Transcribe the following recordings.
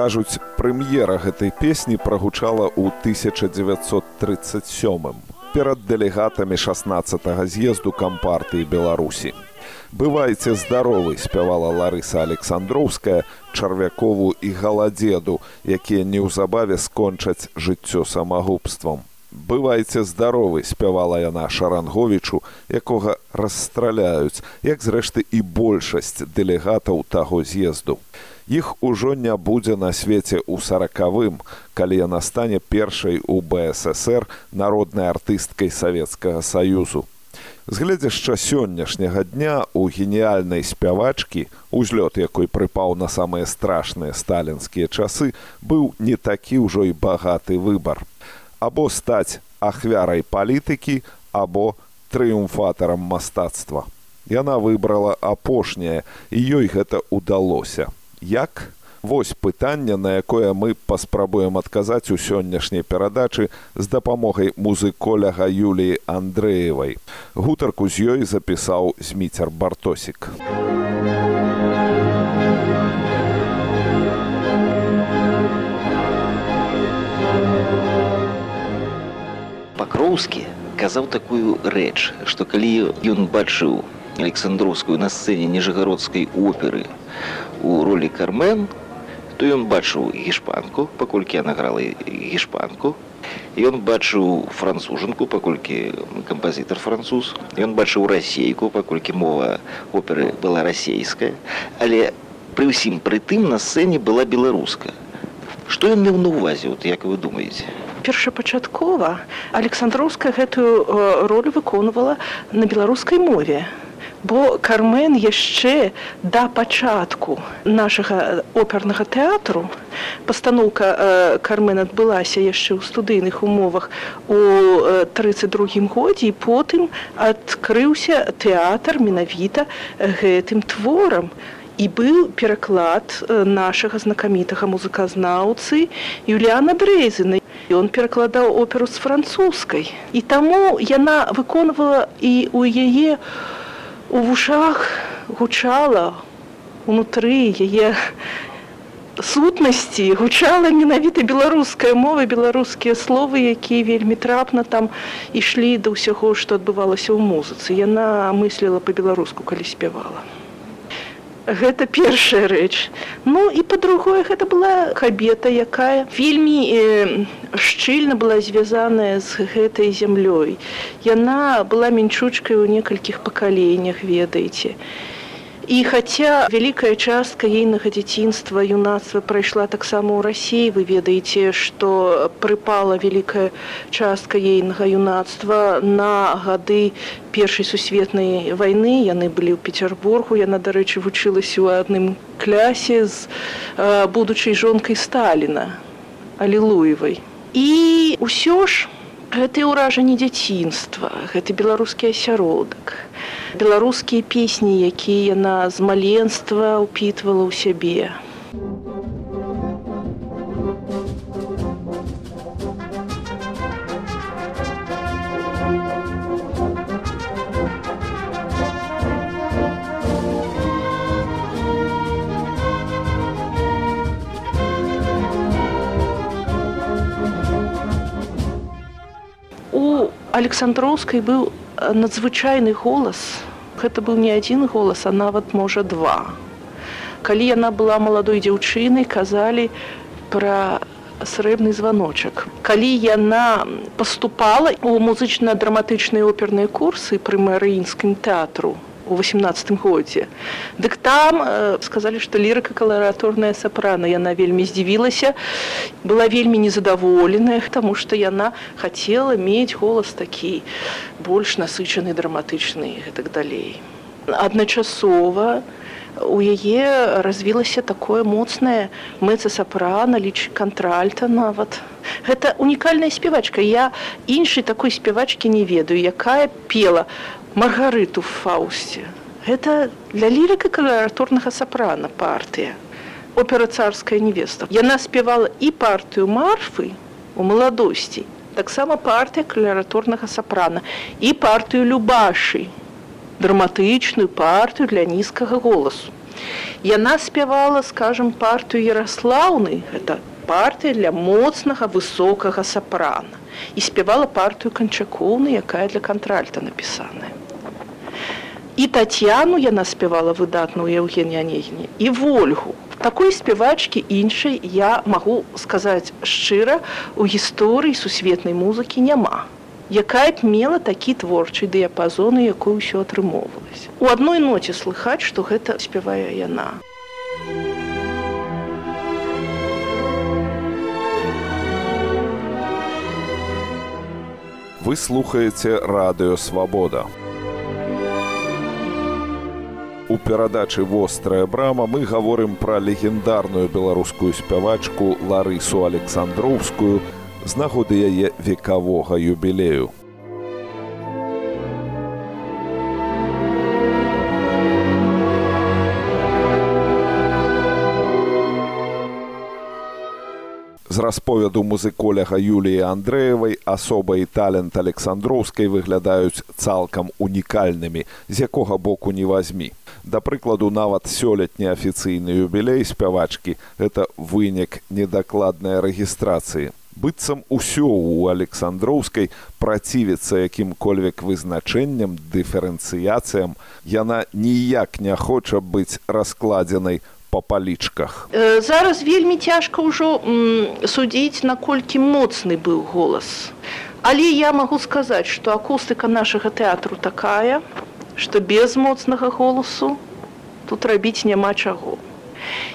кажуць прэм'ера гэтай песні прагучала ў 1937 перад дэлегатамі 16 з'езду кампартыі беларусі. Бывайце здаровы спявала ларыса александроўская чарвякову і галадзеду якія неўзабаве скончаць жыццё самагубствам. Бывайце здаровы спявала яна шаранговічу якога расстраляюць як зрэшты і большасць дэлегатаў таго з'езду іх ужо не будзе на свеце ў сорокавым калі яна стане першай у бсср народнай артысткай савецкага саюзу. Згледзяшча сённяшняга дня у геніяльнай спявачкі узлёт якой прыпаў на самыя страшныя сталінскія часы быў не такі ўжо і багаты выбар. Або стаць ахвярай палітыкі або трыумфатарам мастацтва. Яна выбрала апошняе і ёй гэта ўдалося як. Вось пытанне на якое мы паспрабуем адказаць у сённяшняй перадачы з дапамогай музыколяга юліі андрэевай. Гутарку з ёй запісаў зміцер бартосік. Пакроўскі казаў такую рэч што калі ён бачыў александроўскую на сцэне ніжагародскай оперы. У ролі кармен то ён бачыў гішпанку паколькі яна грала гішпанку ён бачыў францужанку паколькі кампазітар француз. Ён бачыў расейку паколькі мова оперы была расейская але пры ўсім прытым на сцэне была беларуска што ён меў на ўвазе вот як вы думаеце першапачаткова александроўская гэтую ролю выконвала на беларускай мове бо кармен яшчэ да пачатку нашага опернага тэатру. Пастаноўка кармен адбылася яшчэ ў студыйных умовах у тридцать другім годзе і потым адкрыўся тэатр менавіта гэтым творам. І быў пераклад нашага знакамітага музыказнаўцы юліана брэзіны ён перакладаў оперу з французскай. І таму яна выконвала і у яе у у вушах гучала унутры яе сутнасці гучала менавіта беларуская мова беларускія словы якія вельмі трапна там ішлі да ўсяго што адбывалася ў музыцы. Яна мысліла па-беларуску калі спявала гэта першая рэч. Ну і па-другое гэта была кабета якая вельмі э, шчыльна была звязаная з гэтай зямлёй. Яна была мінчучкай у некалькіх пакаленнях ведаеце. і хаця вялікая частка ейнага дзяцінства юнацтва прайшла таксама ў рассіі вы ведаеце што прыпала вялікая частка ейнага юнацтва на гады першай сусветнай вайны. Яны былі ў пецярбургу. Яна дарэчы вучылася ў адным клясе з будучай жонкай сталіна алілуевай. І ўсё ж гэтыя ўражанні дзяцінства гэты беларускі асяродак беларускія песні якія яна з маленства ўпітвала ў сябе александроўскай быў надзвычайны голас гэта быў не адзін голас а нават можа два. Калі яна была маладой дзяўчынай казалі пра срэбны званочак калі яна паступала у музычна-драматычныя оперныя курсы пры марыінскім тэатру у 18 годзе дык там э, сказалі што лірыка калараторная сапрана яна вельмі здзівілася была вельмі незадаволеная таму што яна хацела мець голас такі больш насычаны драматычны гэтак далей адначасова у яе развілася такое моцнае мэцасапрана ліч кантральта нават гэта унікальная спявачка я іншай такой спявачкі не ведаю. Якая пела маргарыту в фаусце гэта для лірыка калараторнага сапрана партыя опера царская невеста яна спявала і партыю марфы у маладосці таксама партыя калераторнага сапрана і партыю любашы драматычную партыю для нізкага голасу. Яна спявала, скажем, партыю Ярослаўны, гэта партыя для моцнага высокага сапрана і спявала партыю канчакоўны, якая для кантральта напісаная. І татьяну яна спявала выдатна ў Еўгене Анегіне і ольгу. Такой спявачкі іншай я магу сказаць шчыра, у гісторыі сусветнай музыкі няма. Якая б мела такі творчы дыяпазон якую ўсё атрымоўвалася. У адной ноце слыхаць што гэта спявае яна. Вы слухаеце радыё свабода у перадачы вострая брама мы гаворым пра легендарную беларускую спявачку ларысу александроўскую з нагоды яе векавога юбілею. З расповяду музыколяга Юліі Андрэевай асоба і талент Александроўскай выглядаюць цалкам унікальнымі, з якога боку не вазьмі. Да прыкладу, нават сёлетні афіцыйны юбілей спявачкі гэта вынік недакладнай рэгістрацыі. Быццам усё ў александроўскай працівіцца якім-кольвек вызначэннем дыферэнцыяцыям. Яна ніяк не хоча быць раскладзенай па палічках. Э, зараз вельмі цяжка ўжо судзіць наколькі моцны быў голас. Але я магу сказаць што акустыка нашага тэатру такая што без моцнага голасу тут рабіць няма чаго.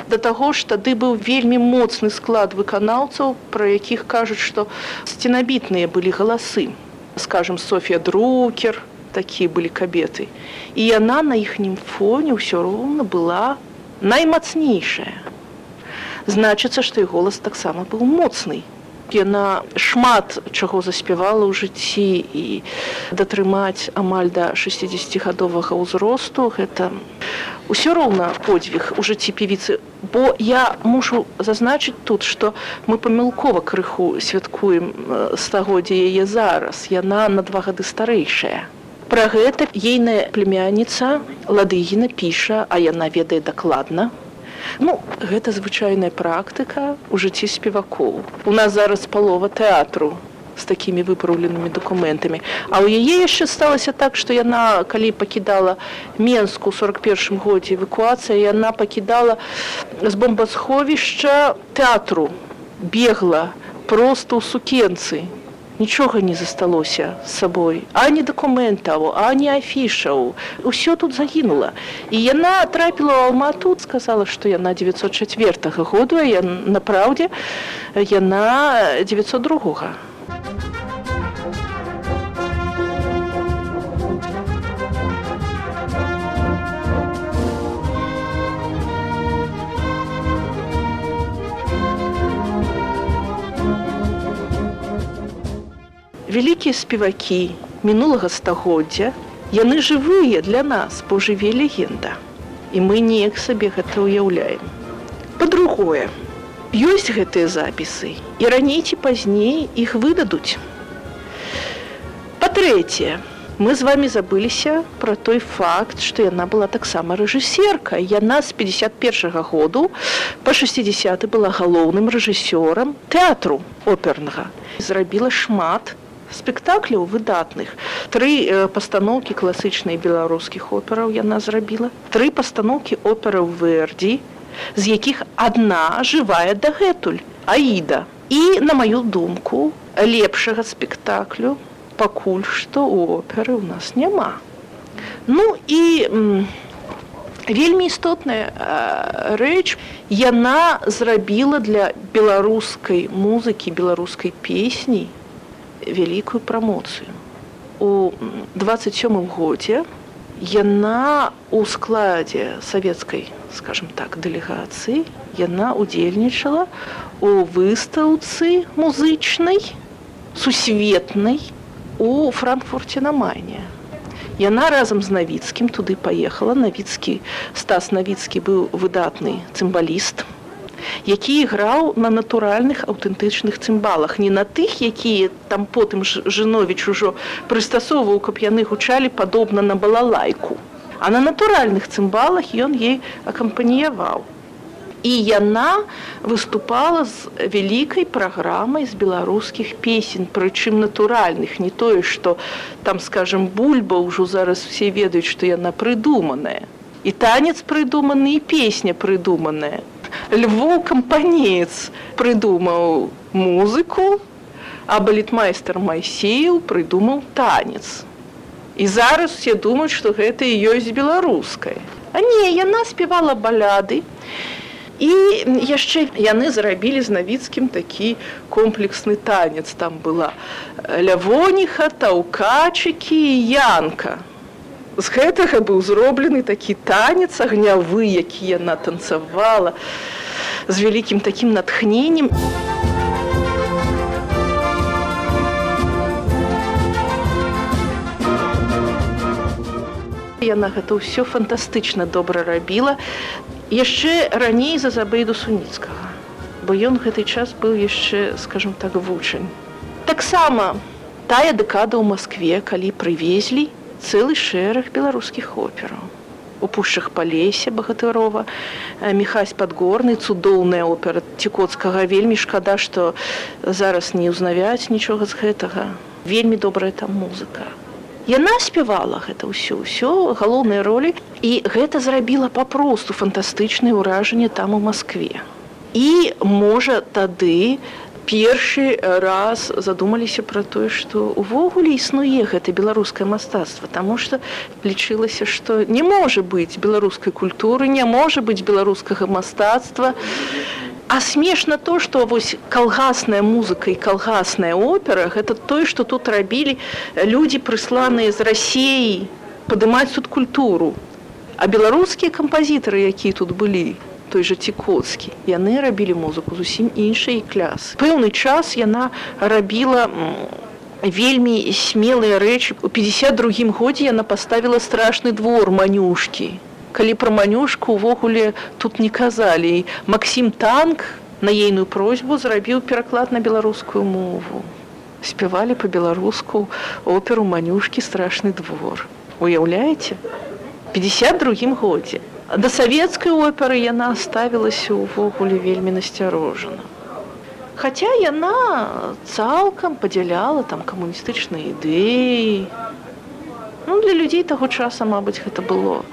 Да таго ж тады быў вельмі моцны склад выканаўцаў пра якіх кажуць што сценабітныя былі галасы. Скажем софія друкер такія былі кабеты. І яна на іхнім фоне ўсё роўна была наймацнейшая. Значыцца што і голас таксама быў моцны яна шмат чаго заспявала ў жыцці і датрымаць амаль да 60гадовага ўзросту гэта ўсё роўна подзвіг у жыцці певіцы. Бо я мушу зазначыць тут што мы памылкова крыху святкуем стагоддзя яе зараз. Яна на два гады старэйшая. Пра гэта ейная племянніца ладыгіна піша а яна ведае дакладна Ну, гэта звычайная практыка ў жыцці спевакоў. У нас зараз палова тэатру з такімі выпраўленымі дакументамі. А ў яе яшчэ сталася так, што яна калі пакідала Менску 41 годзе эвакуацыя, яна пакідала з бомбасховішча тэатру, бегла проста ў сукенцы нічога не засталося з сабой ані дакументаў ані афішаў усё тут загінула. І яна трапіла ў алмату сказала што яна 904 году я на праўдзе яна 902 -го. Вялікія спевакі мінулага стагоддзя яны жывыя для нас бо жыве легенда. І мы неяк сабе гэта ўяўляем. По-другое ёсць гэтыя запісы і раней ці пазней іх выдадуць. Па-трэцяе мы з вами забыліся про той факт што яна была таксама рэжысерка яна з 51 -го году по 60 была галоўным рэжысёрам тэатру опернага. Зрабіла шмат спектакляў выдатных тры э, пастаноўкі класычнай беларускіх операў яна зрабіла тры пастаноўкі операў вердзі з якіх адна жывая дагэтуль аіда і на маю думку лепшага спектаклю пакуль што оперы ў нас няма Ну і вельмі істотная рэч. Яна зрабіла для беларускай музыкі беларускай песні вялікую прамоцыю у 27 годзе яна у складзе савецкай скажем так дэлегацыі яна удзельнічала у выстаўцы музычнай сусветнай у франкфурце на майне. Яна разам з навіцкім туды паехала. Навіцкі стас навіцкі быў выдатны цымбаліст які іграў на натуральных аўтэнтычных цымбалах. Не на тых якія там потым жынович ужо прыстасоўваў каб яны гучалі падобна на балалайку. А на натуральных цымбалах ён ей акампаніяваў. І яна выступала з вялікай праграмай з беларускіх песень прычым натуральных не тое што там скажем бульба ўжо зараз все ведаюць што яна прыдуманая. І танец прыдуманы і песня прыдуманая львоў кампанеец прыдумаў музыку а балетмайстер майсеяў прыдумаў танец. І зараз все думаюць што гэта і ёсць беларускай а не яна спявала баляды і яшчэ яны зрабілі з навіцкім такі комплексны танец. Там была лявоніха таўкачыкі янка з гэтага быў зроблены такі танец агнявы які яна танцавала з вялікім такім натхненнем. Яна гэта ўсё фантастычна добра рабіла. Яшчэ раней за забейду суніцкага бо ён гэты час быў яшчэ скажем так вучань. Таксама тая дэкада ў москве калі прывезлі цэлы шэраг беларускіх операў. У пушчах палесе багатырова мехась падгорны цудоўная опера цікоцкага. Вельмі шкада што зараз не ўзнавяць нічога з гэтага. Вельмі добрая там музыка. Яна спявала гэта ўсё ўсё галоўныя ролі. І гэта зрабіла папросту фантастычнае ўражанне там у Маскве. І можа тады першы раз задумаліся пра тое, што увогуле існуе гэта беларускае мастацтва, Таму што лічылася, што не можа быць беларускай культуры, не можа быць беларускага мастацтва. А смешна то, што вось калгасная музыка і калгасная опера гэта тое, што тут рабілі людзі прысланыя з рассеі падымаць тут культуру. А беларускія кампазітары, якія тут былі, той жа цікоцкі, яны рабілі музыку зусім іншай кляс. Пэўны час яна рабіла вельмі смелыя рэчы. У 52 годзе яна паставіла страшны двор манюшкі калі пра манюшку увогуле тут не казалі Масім танк на ейную просьбу зрабіў пераклад на беларускую мову. Спявалі по-беларуску оперу манюшкі страшны двор уяўляеце? 52 годзе да савецкай оперы яна ставілася ўвогуле вельмі насцярожана Хаця яна цалкам падзяляла там камуністычныя ідэі ну, для людзей таго часа мабыць гэта было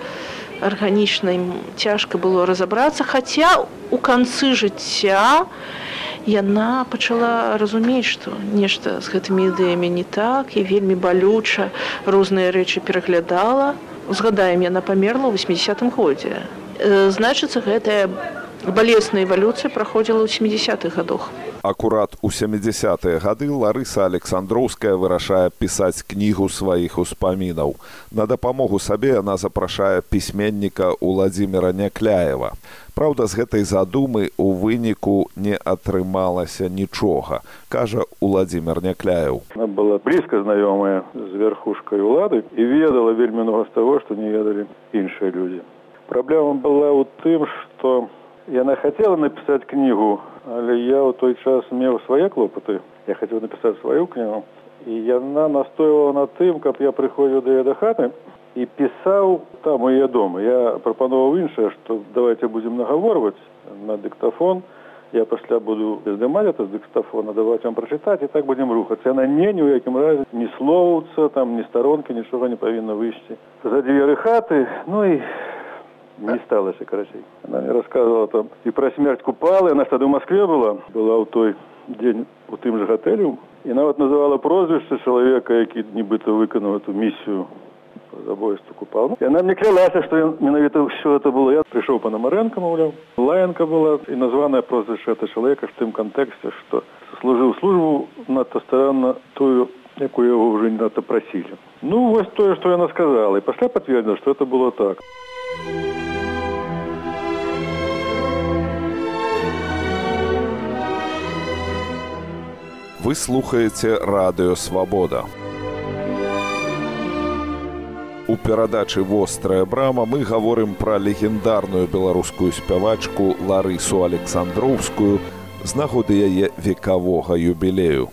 арганічна ім цяжка было разабрацца хаця у канцы жыцця яна пачала разумець што нешта з гэтымі ідэямі не так. І вельмі балюча розныя рэчы пераглядала узгадаем яна памерла ў 80 годзе. Значыцца гэтая балесная эвалюцыя праходзіла ў 70-х гадах акурат у 70-е гады ларыса александроўская вырашае пісаць кнігу сваіх успамінаў на дапамогу сабе яна запрашае пісьменніка владимира някляева Праўда, з гэтай задумы у выніку не атрымалася нічога, кажа Уладзімир Някляеў. Она была блізка знаёмая з верхушкай улады і ведала вельмі многа з таго, што не ведалі іншыя людзі. Праблема была ў тым, што яна хацела напісаць кнігу але я ў той час меў свае клопаты. Я хацеў напісаць сваю кнігу. І яна настойвала на тым каб я прыходзіў да яе да хаты і пісаў там яе дома. Я прапановаў іншае што давайте будзем нагаворваць на дыктафон. Я пасля буду здымаць это з дыктафона даваць вам прачытаць і так будзем рухацца. Яна не ні ў якім разе ні слоўца там ні старонкі нічога не павінна выйсці за дзверы хаты. Ну і не сталася карацей она мне рассказывала там і пра смерць купалы она тады ў москве была была ў той дзень у тым же гатэлю і нават называла прозвішча чалавека які нібыта выканаў эту місію забойства купал. И она мне клялася, что менавіта все это было. Я пришел по Намаренко, мовляв. Лаенко была и названное прозвище этого человека в том контексте, что служил службу надто старанно тую, якую его уже не надто просили. Ну, вот то, что она сказала. И после подтвердила, что это было так. Вы слухаеце радыё свабода. У перадачы вострая брама мы гаворым пра легендарную беларускую спявачку Ларысу Александроўскую з нагоды яе векавога юбілею.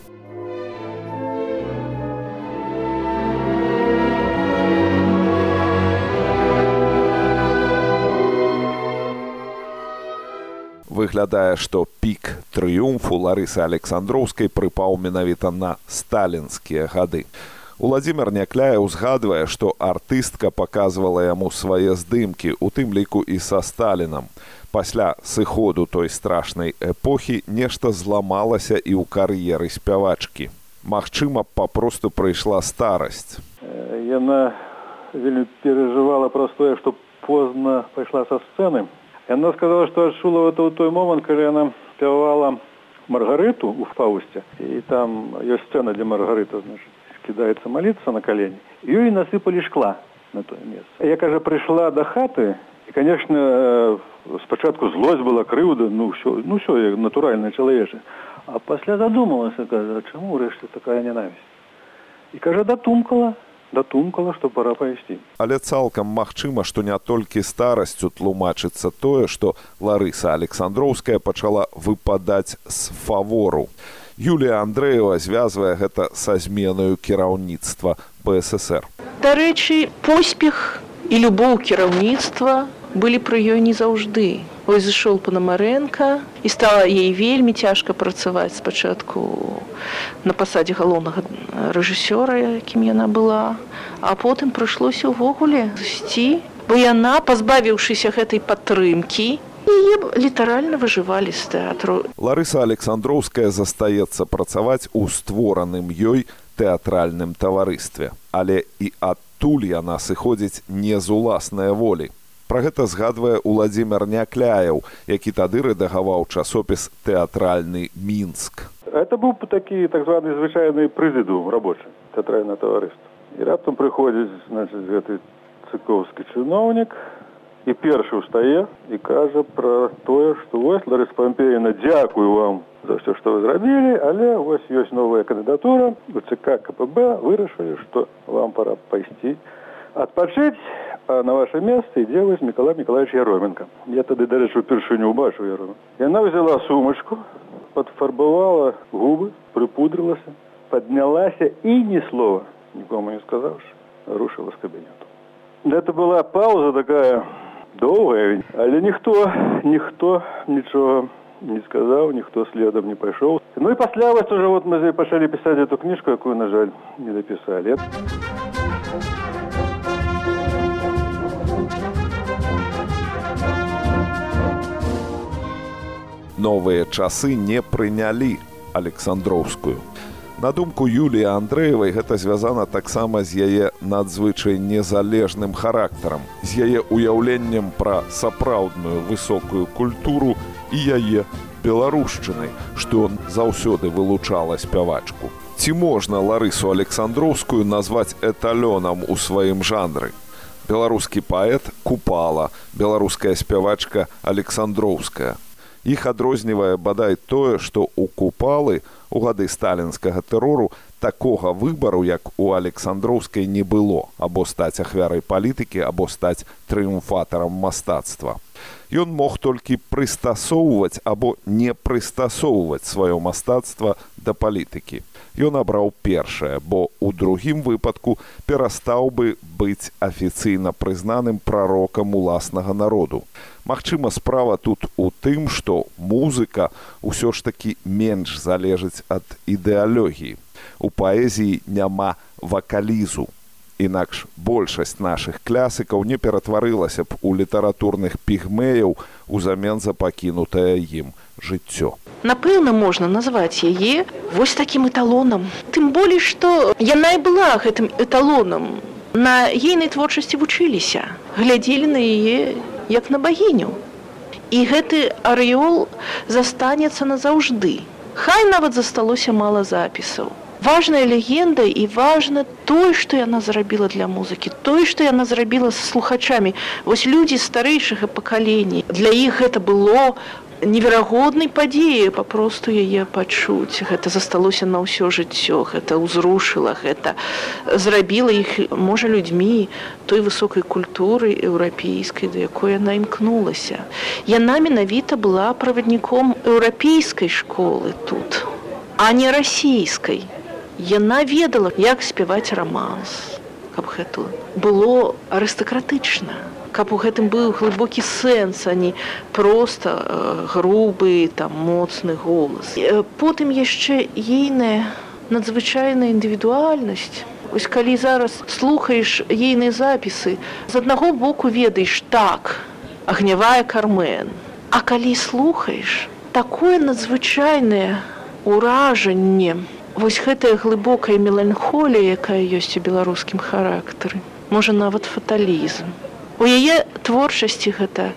Выглядае, што пік трыумфу Ларысы Александроўскай прыпаў менавіта на сталінскія гады. Уладзімир Някляе ўзгадвае, што артыстка паказвала яму свае здымкі, у тым ліку і са Сталінам. Пасля сыходу той страшнай эпохі нешта зламалася і ў кар'еры спявачкі. Магчыма, папросту прыйшла старасць. Яна вельмі перажывала праз тое, што позна пайшла са сцэны. Яна сказала, што адчула это ў той момант, калі яна спявала маргарыту ў фаусце і там ёсць сцэна для маргарыта значит кидается молиться на колени, ее и насыпали шкла на то место. Я, кажа, пришла до хаты, и, конечно, спочатку злость была, крыўда, ну, все, ну, все, я натуральное человече. А после задумалась, кажа, чему врешті такая ненависть? И, кажа, дотумкала, датумкала, што пора пайсці. Але цалкам магчыма, што не толькі старасцю тлумачыцца тое, што Ларыса Александроўская пачала выпадаць з фавору. Юлія Андрэева звязвае гэта са зменаю кіраўніцтва БССР. Дарэчы, поспех і любоў кіраўніцтва былі пры ёй не заўжды. Ось зышоў панамарэнка і стала ей вельмі цяжка працаваць спачатку на пасадзе галоўнага рэжысёра, якім яна была, а потым прыйшлося ўвогуле зысці, бо яна, пазбавіўшыся гэтай падтрымкі, яе літаральна выжывалі з тэатру. Ларыса Александроўская застаецца працаваць у створаным ёй тэатральным таварыстве, але і адтуль яна сыходзіць не з уласнай волі. Пра гэта згадвае Уладзімир Някляяў, які тады рэдагаваў часопіс тэатральны мінск. Это быў такі так званы звычайны прызыду рабочы тэатральна таварыства. І раптам прыходзіць значит, гэты цыкоўскі чыноўнік, і першы ўстае і кажа пра тое што вось ларыс пампеяна дзякую вам за ўсё што вы зрабілі але вось ёсць новая кандыдатура у цк кпб вырашылі што вам пора пайсці адпачыць на ваше месца ідзе вось мікола миколаевич яроменко. Я тады дарэчы упершыню убачыў яру яна взяла сумачку подфарбавала губы прыпудрылася поднялася і ні слова нікому не сказаўшы рушыла з кабінету это была пауза такая доўгая але ніхто ніхто нічога не сказаў ніхто следам не пайшоў ну і пасля вось уже вот мы пачалі пісаць эту кніжку якую на жаль не дапісалі новыя часы не прынялі александроўскую На думку Юліі Андрэевай гэта звязана таксама з яе надзвычай незалежным характарам, з яе уяўленнем пра сапраўдную высокую культуру і яе беларушчынай, што заўсёды вылучала спявачку. Ці можна Ларысу Александроўскую назваць эталёнам у сваім жанры. Беларускі паэт купала, беларуская спявачка Александроўская. Іх адрознівае бадай тое, што ў купалы у гады сталінскага тэрору такога выбару, як у Александроўскай не было або стаць ахвярай палітыкі або стаць трыумфатарам мастацтва. Ён мог толькі прыстасоўваць або не прыстасоўваць сваё мастацтва да палітыкі. Ён абраў першае, бо ў другім выпадку перастаў бы быць афіцыйна прызнаным прарокам уласнага народу. Магчыма, справа тут у тым, што музыка ўсё ж такі менш залежыць ад ідэалогіі. У паэзіі няма вакалізу. Інакш большасць нашых клясыкаў не ператварылася б у літаратурных пігмеяў узамен за пакінутае ім жыццё. Напэўна, можна назваць яе вось такім эталонам. Тым болей, што яна і была гэтым эталонам на ейнай творчасці вучыліся, глядзелі на яе як на багіню. І гэты арэол застанецца назаўжды. Хай нават засталося мала запісаў. Важная легенда і важна тое, што яна зрабіла для музыкі, тое, што яна зрабіла з слухачамі. Вось людзі старэйшага пакалення. Для іх гэта было неверагоднай падзеі папросту яе пачуць. Гэта засталося на ўсё жыццё, гэта ўзрушыла, гэта зрабіла іх можа людзьмі той высокай культуры еўрапейскай, да якой яна імкнулася. Яна менавіта была правадніком еўрапейскай школы тут, а не расійскай. Яна ведала, як спяваць раманс, каб гэта было арыстакратычна каб у гэтым быў глыбокі сэнс, а не проста э, грубы там моцны голас. Э, потым яшчэ ейная надзвычайная індывідуальнасць. Вось калі зараз слухаеш ейныя запісы, з аднаго боку ведаеш так, агнявая кармен. А калі слухаеш, такое надзвычайнае ўражанне, вось гэтая глыбокая меланхолія, якая ёсць у беларускім характары, можа нават фаталізм. У яе творчасці гэта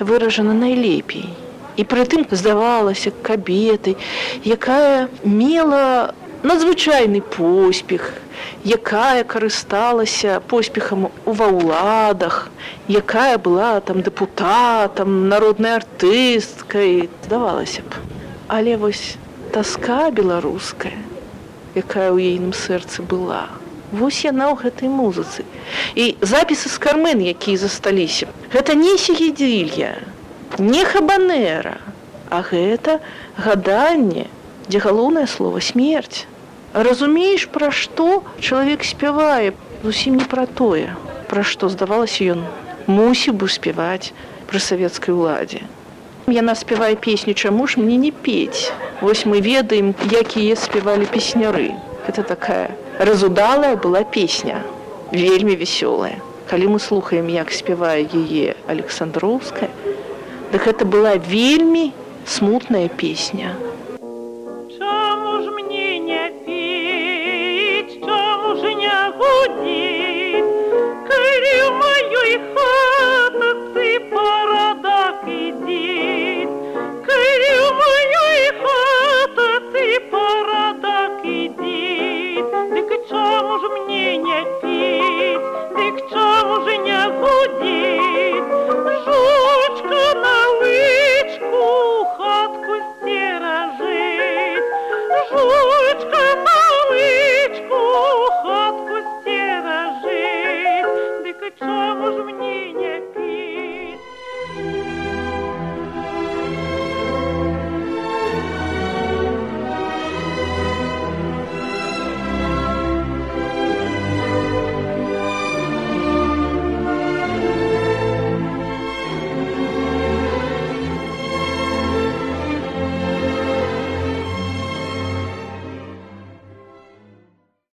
выражана найлепей. І прытым здавалася кабетай, якая мела надзвычайны поспех, якая карысталася поспехам ва ўладах, якая была там дэпутатам, народнай артысткай, здавалася б. Але вось таска беларуская, якая ў ейным сэрцы была, Вось яна ў гэтай музыцы. І запісы з кармен, якія засталіся. Гэта не сігедзілья, не хабанера, а гэта гаданне, дзе галоўнае слово смерць. Разумееш, пра што чалавек спявае зусім не пра тое, пра што здавалася ён мусіў бы спяваць пры савецкай уладзе. Яна спявае песню, чаму ж мне не пець. Вось мы ведаем, якія спявалі песняры. Гэта такая разудалая была песня вельмі вясёлая калі мы слухаем як спявае яе александроўская дык гэта была вельмі смутная песня. Чаму ж мне не піць чаму ж не гудзіць? Калі маёй хаты picture.